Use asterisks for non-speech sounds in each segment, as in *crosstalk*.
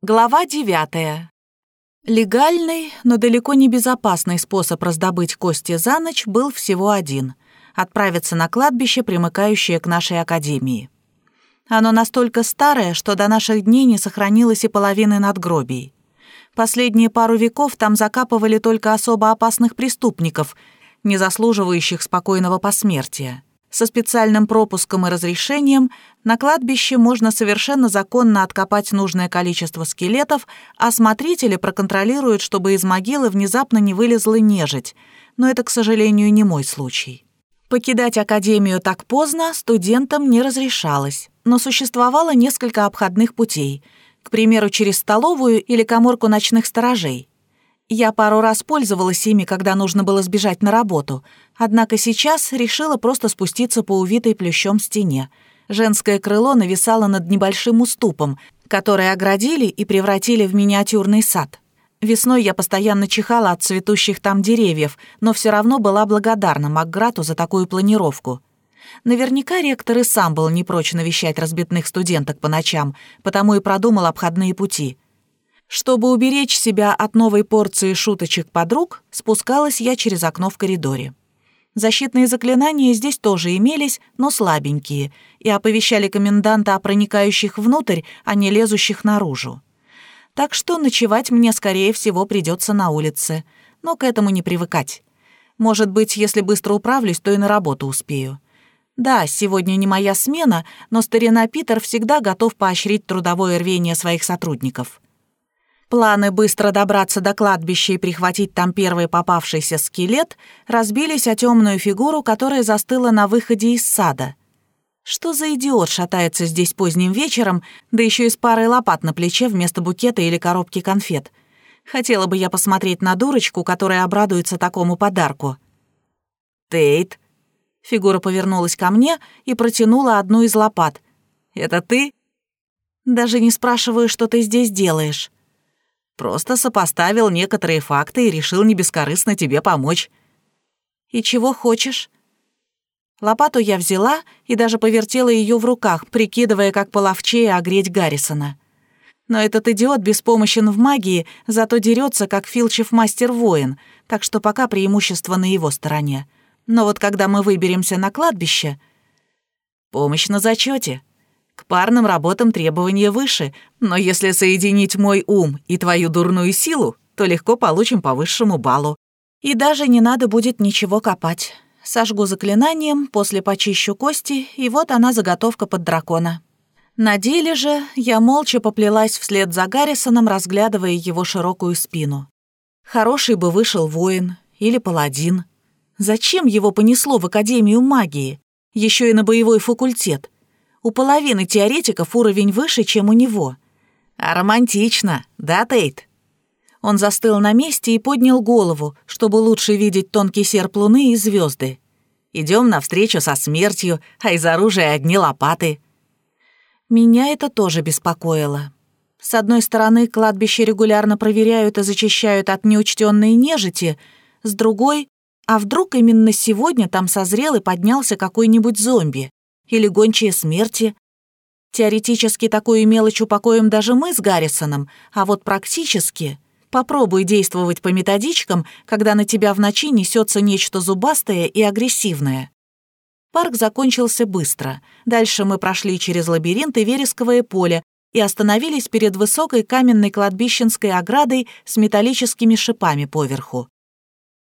Глава 9. Легальный, но далеко не безопасный способ раздобыть кости за ночь был всего один — отправиться на кладбище, примыкающее к нашей академии. Оно настолько старое, что до наших дней не сохранилось и половины надгробий. Последние пару веков там закапывали только особо опасных преступников, не заслуживающих спокойного посмертия. Со специальным пропуском и разрешением на кладбище можно совершенно законно откопать нужное количество скелетов, а смотрители проконтролируют, чтобы из могилы внезапно не вылезла нежить. Но это, к сожалению, не мой случай. Покидать академию так поздно студентам не разрешалось, но существовало несколько обходных путей, к примеру, через столовую или коморку ночных сторожей. Я пару раз пользовалась ими, когда нужно было сбежать на работу, однако сейчас решила просто спуститься по увитой плющом стене. Женское крыло нависало над небольшим уступом, который оградили и превратили в миниатюрный сад. Весной я постоянно чихала от цветущих там деревьев, но все равно была благодарна Макграту за такую планировку. Наверняка ректор и сам был не прочь навещать разбитных студенток по ночам, потому и продумал обходные пути — чтобы уберечь себя от новой порции шуточек подруг, спускалась я через окно в коридоре. Защитные заклинания здесь тоже имелись, но слабенькие, и оповещали коменданта о проникающих внутрь, а не лезущих наружу. Так что ночевать мне, скорее всего, придется на улице, но к этому не привыкать. Может быть, если быстро управлюсь, то и на работу успею. Да, сегодня не моя смена, но старина Питер всегда готов поощрить трудовое рвение своих сотрудников. Планы быстро добраться до кладбища и прихватить там первый попавшийся скелет разбились о темную фигуру, которая застыла на выходе из сада. Что за идиот шатается здесь поздним вечером, да еще и с парой лопат на плече вместо букета или коробки конфет? Хотела бы я посмотреть на дурочку, которая обрадуется такому подарку. «Тейт!» Фигура повернулась ко мне и протянула одну из лопат. «Это ты?» «Даже не спрашиваю, что ты здесь делаешь». Просто сопоставил некоторые факты и решил не бескорыстно тебе помочь. И чего хочешь? Лопату я взяла и даже повертела ее в руках, прикидывая, как половчее огреть Гаррисона. Но этот идиот беспомощен в магии, зато дерется, как Филчев мастер-воин, так что пока преимущество на его стороне. Но вот когда мы выберемся на кладбище... Помощь на зачете. Парным работам требования выше, но если соединить мой ум и твою дурную силу, то легко получим по высшему баллу. И даже не надо будет ничего копать. Сожгу заклинанием, после почищу кости, и вот она заготовка под дракона. На деле же я молча поплелась вслед за Гаррисоном, разглядывая его широкую спину. Хороший бы вышел воин или паладин. Зачем его понесло в Академию магии? Еще и на боевой факультет — у половины теоретиков уровень выше, чем у него. А романтично, да, Тейт? Он застыл на месте и поднял голову, чтобы лучше видеть тонкий серп луны и звезды. Идем навстречу со смертью, а из оружия одни лопаты. Меня это тоже беспокоило. С одной стороны, кладбище регулярно проверяют и зачищают от неучтенной нежити, с другой, а вдруг именно сегодня там созрел и поднялся какой-нибудь зомби? Или гончие смерти. Теоретически такую мелочь упокоим даже мы с Гаррисоном, а вот практически попробуй действовать по методичкам, когда на тебя в ночи несется нечто зубастое и агрессивное. Парк закончился быстро. Дальше мы прошли через лабиринт и вересковое поле и остановились перед высокой каменной кладбищенской оградой с металлическими шипами поверху.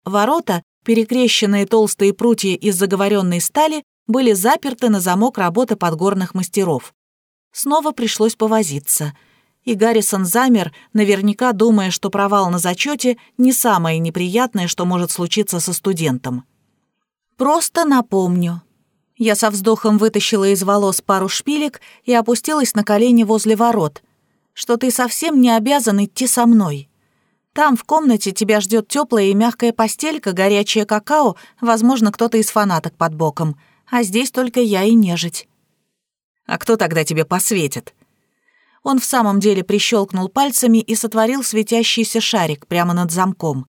Ворота, перекрещенные толстые прутья из заговоренной стали, были заперты на замок работы подгорных мастеров. Снова пришлось повозиться. И Гаррисон замер, наверняка думая, что провал на зачете не самое неприятное, что может случиться со студентом. «Просто напомню». Я со вздохом вытащила из волос пару шпилек и опустилась на колени возле ворот, что ты совсем не обязан идти со мной. Там в комнате тебя ждет теплая и мягкая постелька, горячее какао, возможно, кто-то из фанаток под боком — а здесь только я и нежить. А кто тогда тебе посветит? Он в самом деле прищелкнул пальцами и сотворил светящийся шарик прямо над замком.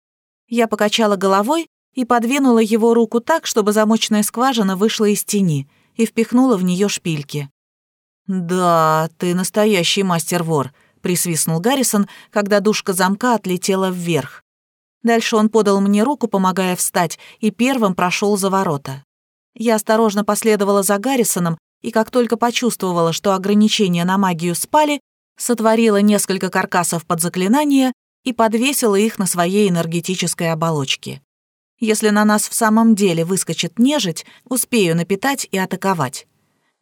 Я покачала головой и подвинула его руку так, чтобы замочная скважина вышла из тени, и впихнула в нее шпильки. «Да, ты настоящий мастер-вор», — присвистнул Гаррисон, когда дужка замка отлетела вверх. Дальше он подал мне руку, помогая встать, и первым прошел за ворота. Я осторожно последовала за Гаррисоном, и как только почувствовала, что ограничения на магию спали, сотворила несколько каркасов под заклинание и подвесила их на своей энергетической оболочке. Если на нас в самом деле выскочит нежить, успею напитать и атаковать.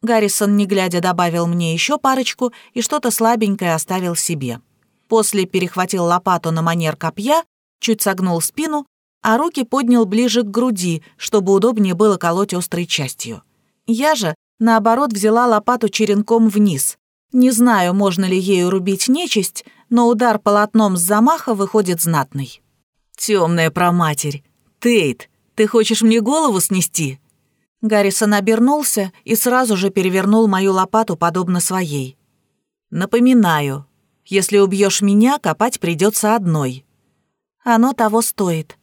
Гаррисон, не глядя, добавил мне еще парочку и что-то слабенькое оставил себе. После перехватил лопату на манер копья, чуть согнул спину, а руки поднял ближе к груди, чтобы удобнее было колоть острой частью. Я же, наоборот, взяла лопату черенком вниз. Не знаю, можно ли ею рубить нечисть, но удар полотном с замаха выходит знатный. Темная проматерь! Тейт, ты хочешь мне голову снести?» Гаррисон обернулся и сразу же перевернул мою лопату, подобно своей. «Напоминаю, если убьешь меня, копать придется одной. Оно того стоит».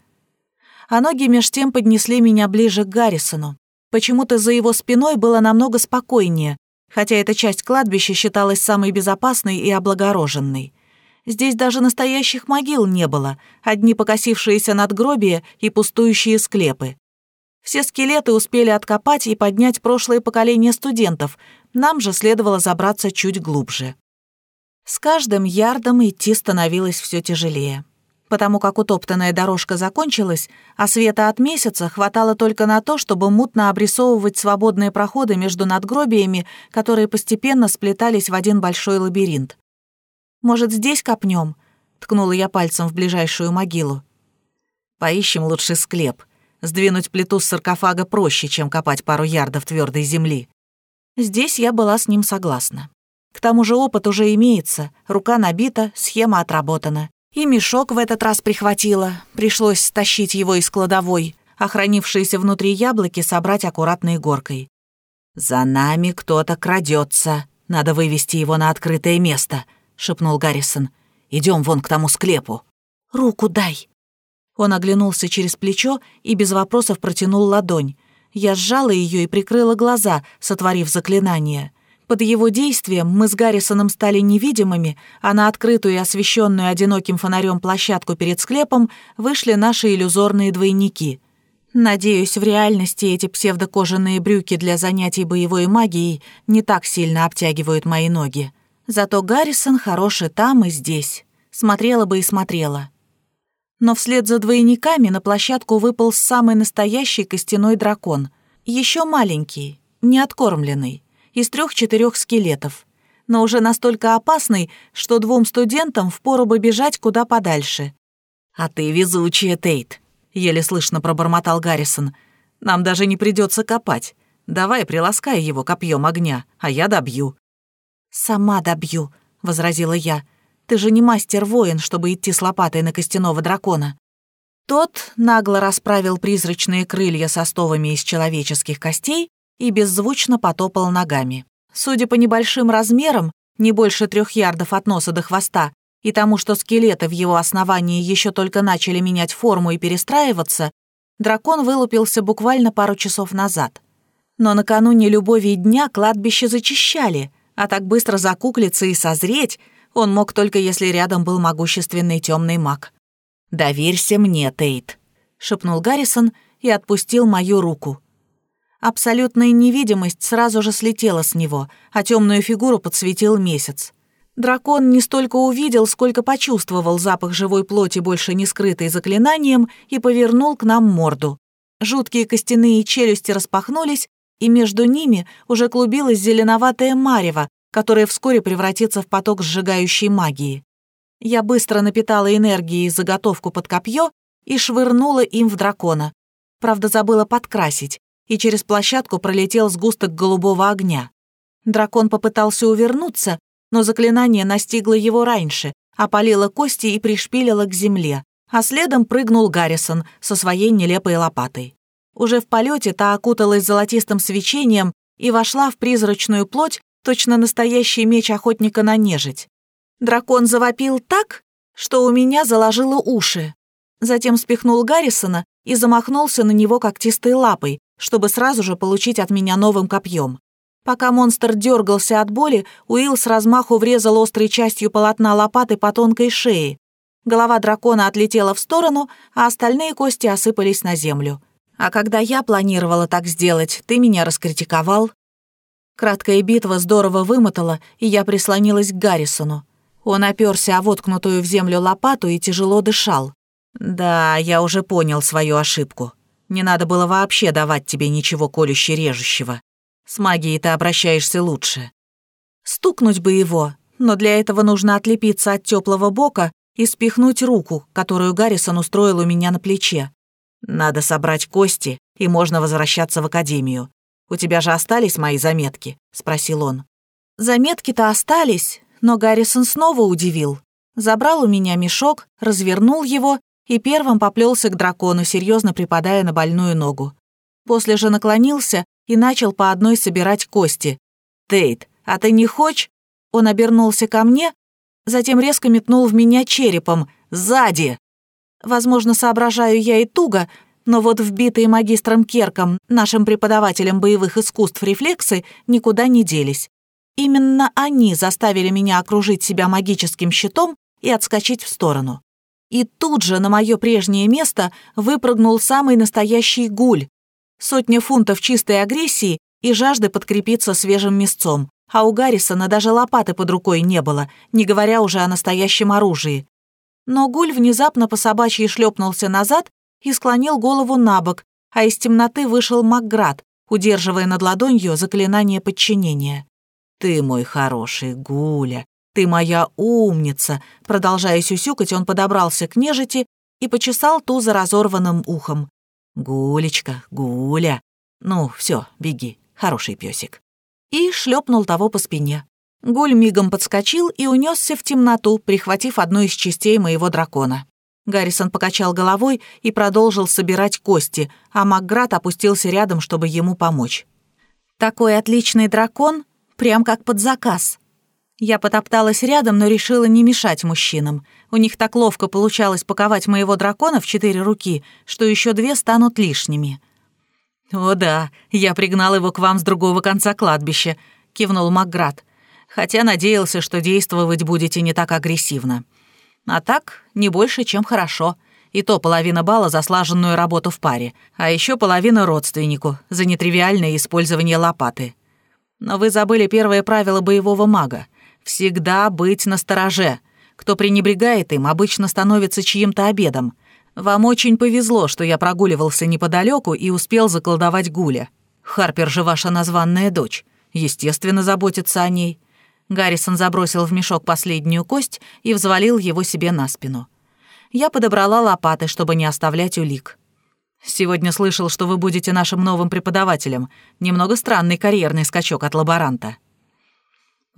А ноги меж тем поднесли меня ближе к Гаррисону. Почему-то за его спиной было намного спокойнее, хотя эта часть кладбища считалась самой безопасной и облагороженной. Здесь даже настоящих могил не было, одни покосившиеся надгробия и пустующие склепы. Все скелеты успели откопать и поднять прошлое поколение студентов, нам же следовало забраться чуть глубже. С каждым ярдом идти становилось все тяжелее потому как утоптанная дорожка закончилась, а света от месяца хватало только на то, чтобы мутно обрисовывать свободные проходы между надгробиями, которые постепенно сплетались в один большой лабиринт. «Может, здесь копнем?» — ткнула я пальцем в ближайшую могилу. «Поищем лучше склеп. Сдвинуть плиту с саркофага проще, чем копать пару ярдов твердой земли». Здесь я была с ним согласна. К тому же опыт уже имеется, рука набита, схема отработана. И мешок в этот раз прихватила. Пришлось стащить его из кладовой, а хранившиеся внутри яблоки собрать аккуратной горкой. «За нами кто-то крадется. Надо вывести его на открытое место», — шепнул Гаррисон. Идем вон к тому склепу». «Руку дай». Он оглянулся через плечо и без вопросов протянул ладонь. Я сжала ее и прикрыла глаза, сотворив заклинание. Под его действием мы с Гаррисоном стали невидимыми, а на открытую и освещенную одиноким фонарем площадку перед склепом вышли наши иллюзорные двойники. Надеюсь, в реальности эти псевдокожаные брюки для занятий боевой магией не так сильно обтягивают мои ноги. Зато Гаррисон хороший там и здесь. Смотрела бы и смотрела. Но вслед за двойниками на площадку выпал самый настоящий костяной дракон. Еще маленький, неоткормленный из трех-четырех скелетов, но уже настолько опасный, что двум студентам впору бы бежать куда подальше. «А ты везучая, Тейт», — еле слышно пробормотал Гаррисон. «Нам даже не придется копать. Давай приласкай его копьем огня, а я добью». «Сама добью», — возразила я. «Ты же не мастер-воин, чтобы идти с лопатой на костяного дракона». Тот нагло расправил призрачные крылья со стовами из человеческих костей и беззвучно потопал ногами. Судя по небольшим размерам, не больше трех ярдов от носа до хвоста, и тому, что скелеты в его основании еще только начали менять форму и перестраиваться, дракон вылупился буквально пару часов назад. Но накануне любови дня кладбище зачищали, а так быстро закуклиться и созреть он мог только если рядом был могущественный темный маг. «Доверься мне, Тейт», — шепнул Гаррисон и отпустил мою руку. Абсолютная невидимость сразу же слетела с него, а темную фигуру подсветил месяц. Дракон не столько увидел, сколько почувствовал запах живой плоти, больше не скрытой заклинанием, и повернул к нам морду. Жуткие костяные челюсти распахнулись, и между ними уже клубилась зеленоватая марево, которая вскоре превратится в поток сжигающей магии. Я быстро напитала энергией заготовку под копье и швырнула им в дракона. Правда, забыла подкрасить, и через площадку пролетел сгусток голубого огня. Дракон попытался увернуться, но заклинание настигло его раньше, опалило кости и пришпилило к земле, а следом прыгнул Гаррисон со своей нелепой лопатой. Уже в полете та окуталась золотистым свечением и вошла в призрачную плоть, точно настоящий меч охотника на нежить. Дракон завопил так, что у меня заложило уши. Затем спихнул Гаррисона и замахнулся на него когтистой лапой, чтобы сразу же получить от меня новым копьем. Пока монстр дергался от боли, Уилл с размаху врезал острой частью полотна лопаты по тонкой шее. Голова дракона отлетела в сторону, а остальные кости осыпались на землю. А когда я планировала так сделать, ты меня раскритиковал. Краткая битва здорово вымотала, и я прислонилась к Гаррисону. Он оперся о воткнутую в землю лопату и тяжело дышал. «Да, я уже понял свою ошибку. Не надо было вообще давать тебе ничего колюще-режущего. С магией ты обращаешься лучше. Стукнуть бы его, но для этого нужно отлепиться от теплого бока и спихнуть руку, которую Гаррисон устроил у меня на плече. Надо собрать кости, и можно возвращаться в академию. У тебя же остались мои заметки?» — спросил он. «Заметки-то остались, но Гаррисон снова удивил. Забрал у меня мешок, развернул его и первым поплелся к дракону, серьезно припадая на больную ногу. После же наклонился и начал по одной собирать кости. «Тейт, а ты не хочешь?» Он обернулся ко мне, затем резко метнул в меня черепом. «Сзади!» Возможно, соображаю я и туго, но вот вбитые магистром Керком, нашим преподавателем боевых искусств рефлексы, никуда не делись. Именно они заставили меня окружить себя магическим щитом и отскочить в сторону. И тут же на мое прежнее место выпрыгнул самый настоящий гуль. Сотня фунтов чистой агрессии и жажды подкрепиться свежим мясцом, а у Гаррисона даже лопаты под рукой не было, не говоря уже о настоящем оружии. Но гуль внезапно по собачьи шлепнулся назад и склонил голову на бок, а из темноты вышел Макград, удерживая над ладонью заклинание подчинения. «Ты мой хороший Гуля, «Ты моя умница!» Продолжая сюсюкать, он подобрался к нежити и почесал ту за разорванным ухом. «Гулечка, Гуля! Ну, все, беги, хороший песик. И шлепнул того по спине. Гуль мигом подскочил и унесся в темноту, прихватив одну из частей моего дракона. Гаррисон покачал головой и продолжил собирать кости, а Макград опустился рядом, чтобы ему помочь. «Такой отличный дракон, прям как под заказ», я потопталась рядом, но решила не мешать мужчинам. У них так ловко получалось паковать моего дракона в четыре руки, что еще две станут лишними. «О да, я пригнал его к вам с другого конца кладбища», — кивнул Макград. «Хотя надеялся, что действовать будете не так агрессивно. А так, не больше, чем хорошо. И то половина балла за слаженную работу в паре, а еще половина родственнику за нетривиальное использование лопаты. Но вы забыли первое правило боевого мага — Всегда быть настороже. Кто пренебрегает им, обычно становится чьим-то обедом. Вам очень повезло, что я прогуливался неподалеку и успел заколдовать Гуля. Харпер же ваша названная дочь. Естественно, заботится о ней». Гаррисон забросил в мешок последнюю кость и взвалил его себе на спину. Я подобрала лопаты, чтобы не оставлять улик. «Сегодня слышал, что вы будете нашим новым преподавателем. Немного странный карьерный скачок от лаборанта».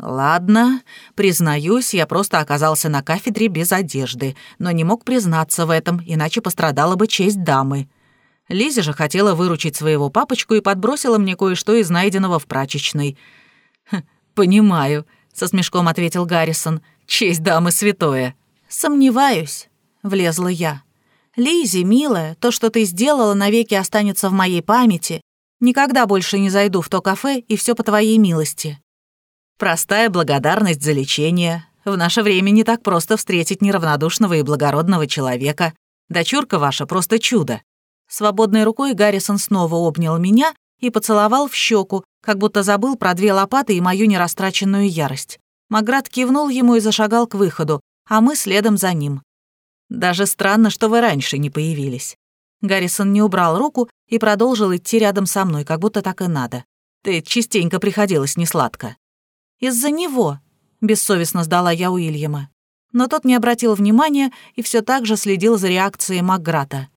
«Ладно, признаюсь, я просто оказался на кафедре без одежды, но не мог признаться в этом, иначе пострадала бы честь дамы. Лиза же хотела выручить своего папочку и подбросила мне кое-что из найденного в прачечной». «Хм, «Понимаю», — со смешком ответил Гаррисон, — «честь дамы святое». «Сомневаюсь», — влезла я. «Лизи, милая, то, что ты сделала, навеки останется в моей памяти. Никогда больше не зайду в то кафе, и все по твоей милости». Простая благодарность за лечение. В наше время не так просто встретить неравнодушного и благородного человека. Дочурка ваша просто чудо». Свободной рукой Гаррисон снова обнял меня и поцеловал в щеку, как будто забыл про две лопаты и мою нерастраченную ярость. Маград кивнул ему и зашагал к выходу, а мы следом за ним. «Даже странно, что вы раньше не появились». Гаррисон не убрал руку и продолжил идти рядом со мной, как будто так и надо. «Ты частенько приходилось несладко». Из-за него», — бессовестно сдала я Уильяма. Но тот не обратил внимания и все так же следил за реакцией Макграта.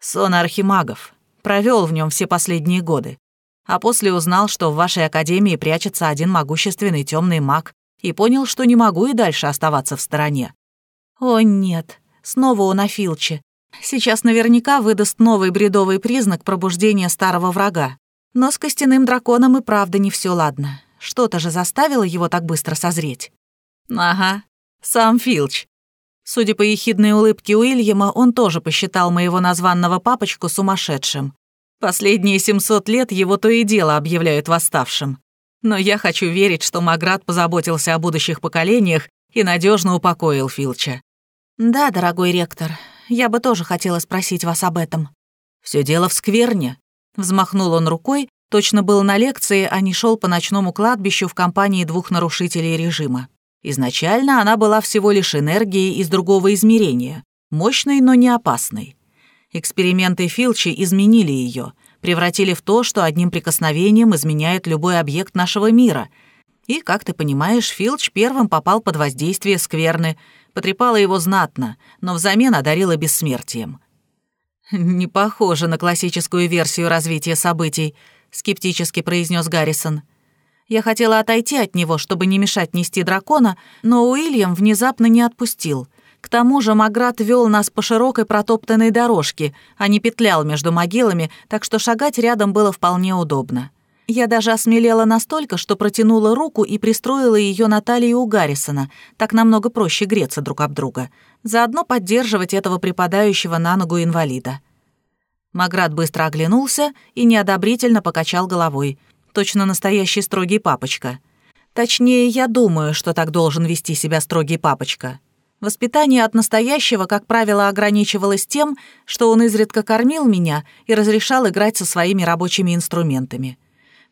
«Сон архимагов. Провел в нем все последние годы. А после узнал, что в вашей академии прячется один могущественный темный маг, и понял, что не могу и дальше оставаться в стороне. О нет, снова он о Филче. Сейчас наверняка выдаст новый бредовый признак пробуждения старого врага. Но с костяным драконом и правда не все ладно. Что-то же заставило его так быстро созреть. Ага, сам Филч. Судя по ехидной улыбке Уильяма, он тоже посчитал моего названного папочку сумасшедшим. Последние 700 лет его то и дело объявляют восставшим. Но я хочу верить, что Маград позаботился о будущих поколениях и надежно упокоил Филча. Да, дорогой ректор, я бы тоже хотела спросить вас об этом. Все дело в скверне. Взмахнул он рукой, точно был на лекции, а не шел по ночному кладбищу в компании двух нарушителей режима. Изначально она была всего лишь энергией из другого измерения, мощной, но не опасной. Эксперименты Филчи изменили ее, превратили в то, что одним прикосновением изменяет любой объект нашего мира. И, как ты понимаешь, Филч первым попал под воздействие скверны, потрепала его знатно, но взамен одарила бессмертием. *laughs* «Не похоже на классическую версию развития событий», — скептически произнес Гаррисон. Я хотела отойти от него, чтобы не мешать нести дракона, но Уильям внезапно не отпустил. К тому же Маград вел нас по широкой протоптанной дорожке, а не петлял между могилами, так что шагать рядом было вполне удобно. Я даже осмелела настолько, что протянула руку и пристроила ее на талию у Гаррисона, так намного проще греться друг об друга, заодно поддерживать этого припадающего на ногу инвалида. Маград быстро оглянулся и неодобрительно покачал головой — точно настоящий строгий папочка. Точнее, я думаю, что так должен вести себя строгий папочка. Воспитание от настоящего, как правило, ограничивалось тем, что он изредка кормил меня и разрешал играть со своими рабочими инструментами.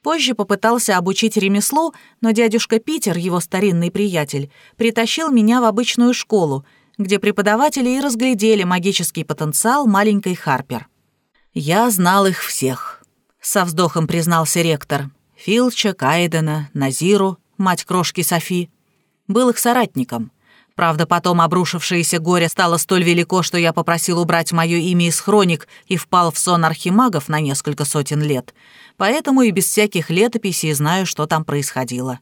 Позже попытался обучить ремеслу, но дядюшка Питер, его старинный приятель, притащил меня в обычную школу, где преподаватели и разглядели магический потенциал маленькой Харпер. «Я знал их всех», — со вздохом признался ректор. Филча, Кайдена, Назиру, мать крошки Софи. Был их соратником. Правда, потом обрушившееся горе стало столь велико, что я попросил убрать мое имя из хроник и впал в сон архимагов на несколько сотен лет. Поэтому и без всяких летописей знаю, что там происходило.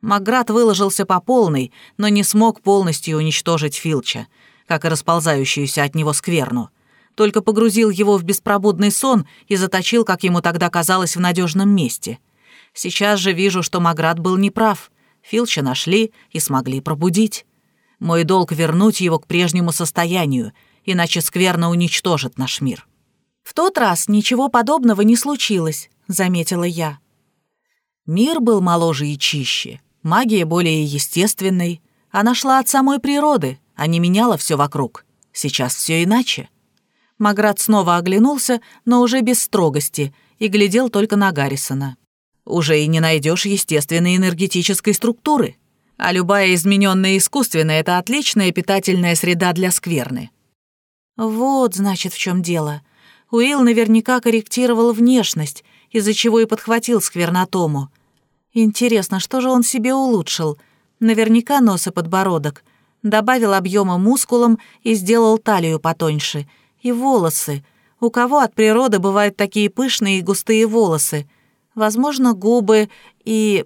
Маград выложился по полной, но не смог полностью уничтожить Филча, как и расползающуюся от него скверну. Только погрузил его в беспробудный сон и заточил, как ему тогда казалось, в надежном месте — Сейчас же вижу, что Маград был неправ. Филча нашли и смогли пробудить. Мой долг вернуть его к прежнему состоянию, иначе скверно уничтожит наш мир. В тот раз ничего подобного не случилось, заметила я. Мир был моложе и чище, магия более естественной. Она шла от самой природы, а не меняла все вокруг. Сейчас все иначе. Маград снова оглянулся, но уже без строгости, и глядел только на Гаррисона уже и не найдешь естественной энергетической структуры. А любая измененная искусственная — это отличная питательная среда для скверны. Вот, значит, в чем дело. Уилл наверняка корректировал внешность, из-за чего и подхватил сквернотому. Интересно, что же он себе улучшил? Наверняка нос и подбородок. Добавил объема мускулам и сделал талию потоньше. И волосы. У кого от природы бывают такие пышные и густые волосы — возможно, губы и...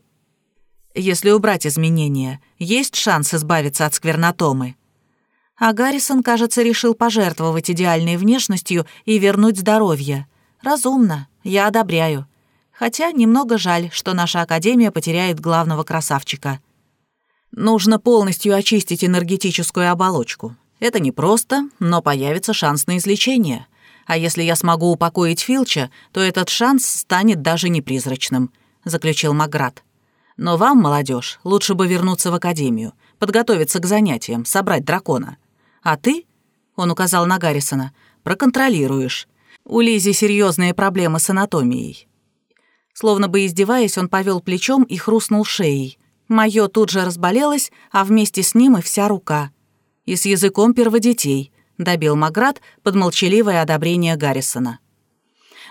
Если убрать изменения, есть шанс избавиться от сквернотомы. А Гаррисон, кажется, решил пожертвовать идеальной внешностью и вернуть здоровье. Разумно, я одобряю. Хотя немного жаль, что наша Академия потеряет главного красавчика. Нужно полностью очистить энергетическую оболочку. Это непросто, но появится шанс на излечение. А если я смогу упокоить Филча, то этот шанс станет даже не призрачным», — заключил Маград. «Но вам, молодежь, лучше бы вернуться в академию, подготовиться к занятиям, собрать дракона. А ты, — он указал на Гаррисона, — проконтролируешь. У Лизи серьезные проблемы с анатомией». Словно бы издеваясь, он повел плечом и хрустнул шеей. Моё тут же разболелось, а вместе с ним и вся рука. И с языком перводетей. — добил Маград под молчаливое одобрение Гаррисона.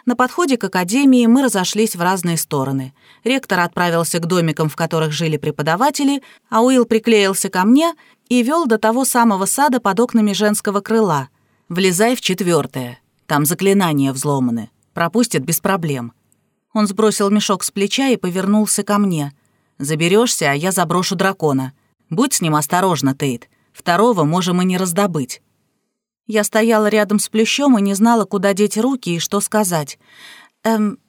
На подходе к академии мы разошлись в разные стороны. Ректор отправился к домикам, в которых жили преподаватели, а Уилл приклеился ко мне и вел до того самого сада под окнами женского крыла. «Влезай в четвертое. Там заклинания взломаны. Пропустят без проблем». Он сбросил мешок с плеча и повернулся ко мне. Заберешься, а я заброшу дракона. Будь с ним осторожна, Тейт. Второго можем и не раздобыть». Я стояла рядом с плющом и не знала, куда деть руки и что сказать. «Эм,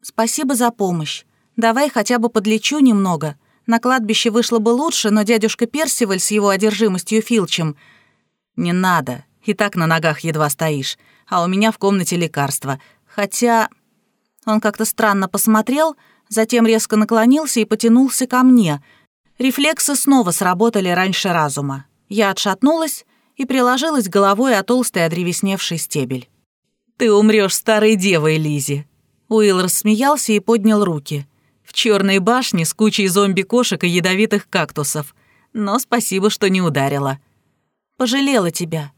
спасибо за помощь. Давай хотя бы подлечу немного. На кладбище вышло бы лучше, но дядюшка Персиваль с его одержимостью Филчем... Не надо, и так на ногах едва стоишь, а у меня в комнате лекарства. Хотя... Он как-то странно посмотрел, Затем резко наклонился и потянулся ко мне. Рефлексы снова сработали раньше разума. Я отшатнулась и приложилась головой о толстый одревесневший стебель. «Ты умрешь старой девой, Лизи. Уилл рассмеялся и поднял руки. «В черной башне с кучей зомби-кошек и ядовитых кактусов. Но спасибо, что не ударила». «Пожалела тебя».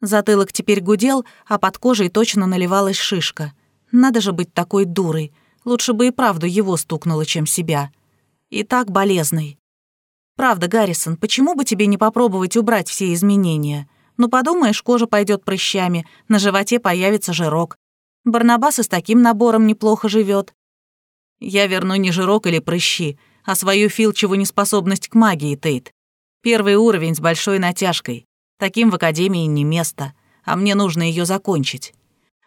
Затылок теперь гудел, а под кожей точно наливалась шишка. Надо же быть такой дурой. Лучше бы и правду его стукнуло, чем себя. И так болезный. Правда, Гаррисон, почему бы тебе не попробовать убрать все изменения? Ну, подумаешь, кожа пойдет прыщами, на животе появится жирок. Барнабас и с таким набором неплохо живет. Я верну не жирок или прыщи, а свою филчеву неспособность к магии, Тейт. Первый уровень с большой натяжкой. Таким в Академии не место, а мне нужно ее закончить.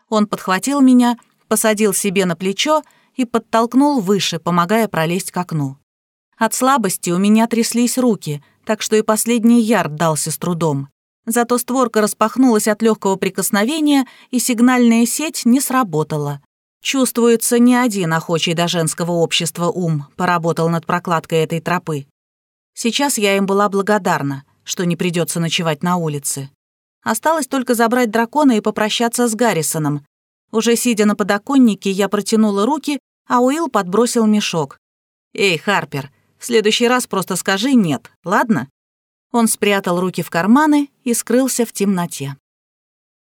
Он подхватил меня, посадил себе на плечо и подтолкнул выше, помогая пролезть к окну. От слабости у меня тряслись руки, так что и последний ярд дался с трудом. Зато створка распахнулась от легкого прикосновения, и сигнальная сеть не сработала. Чувствуется, ни один охочий до женского общества ум поработал над прокладкой этой тропы. Сейчас я им была благодарна, что не придется ночевать на улице. Осталось только забрать дракона и попрощаться с Гаррисоном. Уже сидя на подоконнике, я протянула руки, а Уилл подбросил мешок. «Эй, Харпер, в следующий раз просто скажи «нет», ладно?» Он спрятал руки в карманы и скрылся в темноте.